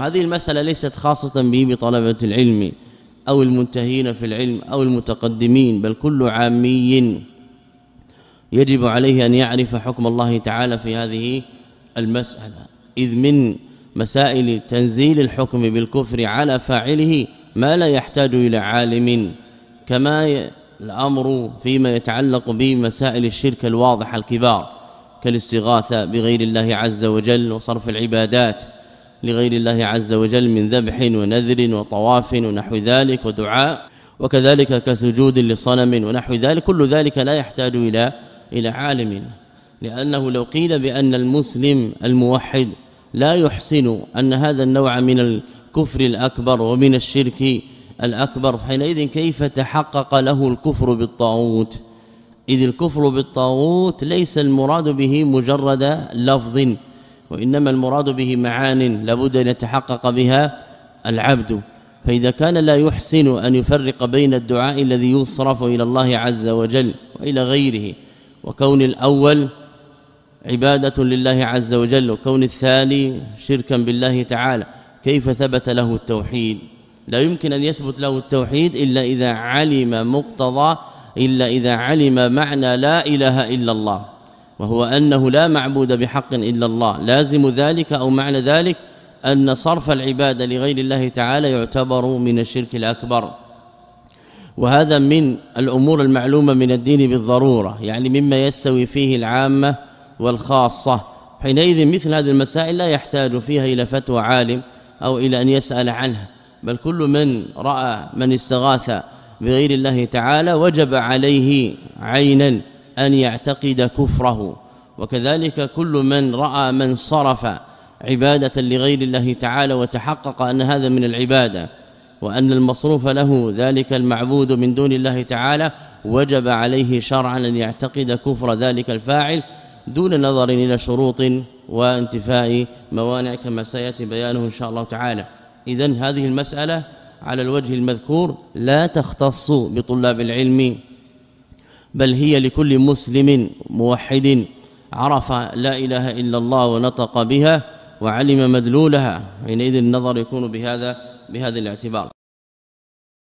هذه المسألة ليست خاصة به بطلبة العلم أو المنتهين في العلم أو المتقدمين بل كل عامي يجب عليه أن يعرف حكم الله تعالى في هذه المسألة. إذ من مسائل تنزيل الحكم بالكفر على فاعله ما لا يحتاج إلى عالم كما الأمر فيما يتعلق بمسائل الشرك الواضحة الكبار كالاستغاثة بغير الله عز وجل وصرف العبادات لغير الله عز وجل من ذبح ونذر وطواف ونحو ذلك ودعاء وكذلك كسجود لصنم ونحو ذلك. كل ذلك لا يحتاج إلى إلى عالم. لأنه لو قيل بأن المسلم الموحد لا يحسن أن هذا النوع من الكفر الأكبر ومن الشرك الأكبر حينئذ كيف تحقق له الكفر بالطاغوت؟ إذ الكفر بالطاغوت ليس المراد به مجرد لفظ وإنما المراد به معان لابد أن يتحقق بها العبد. فإذا كان لا يحسن أن يفرق بين الدعاء الذي يصرف إلى الله عز وجل وإلى غيره وكون الأول عبادة لله عز وجل وكون الثاني شركا بالله تعالى كيف ثبت له التوحيد؟ لا يمكن أن يثبت له التوحيد إلا إذا علم مقتضى إلا إذا علم معنى لا إله إلا الله. وهو أنه لا معبود بحق إلا الله. لازم ذلك أو معنى ذلك أن صرف العبادة لغير الله تعالى يعتبر من الشرك الأكبر. وهذا من الأمور المعلومة من الدين بالضرورة يعني مما يستوي فيه العامة والخاصة. حينئذ مثل هذه المسائل لا يحتاج فيها إلى فتوى عالم أو إلى أن يسأل عنها بل كل من رأى من استغاث بغير الله تعالى وجب عليه عينا. أن يعتقد كفره. وكذلك كل من رأى من صرف عبادة لغير الله تعالى وتحقق أن هذا من العبادة وأن المصروف له ذلك المعبود من دون الله تعالى وجب عليه شرعا أن يعتقد كفر ذلك الفاعل دون نظر إلى شروط وانتفاء موانع كما سيأتي بيانه إن شاء الله تعالى. اذا هذه المسألة على الوجه المذكور لا تختص بطلاب العلم بل هي لكل مسلم موحد. عرف لا إله إلا الله ونطق بها وعلم مدلولها. حينئذ النظر يكون بهذا بهذا الاعتبار.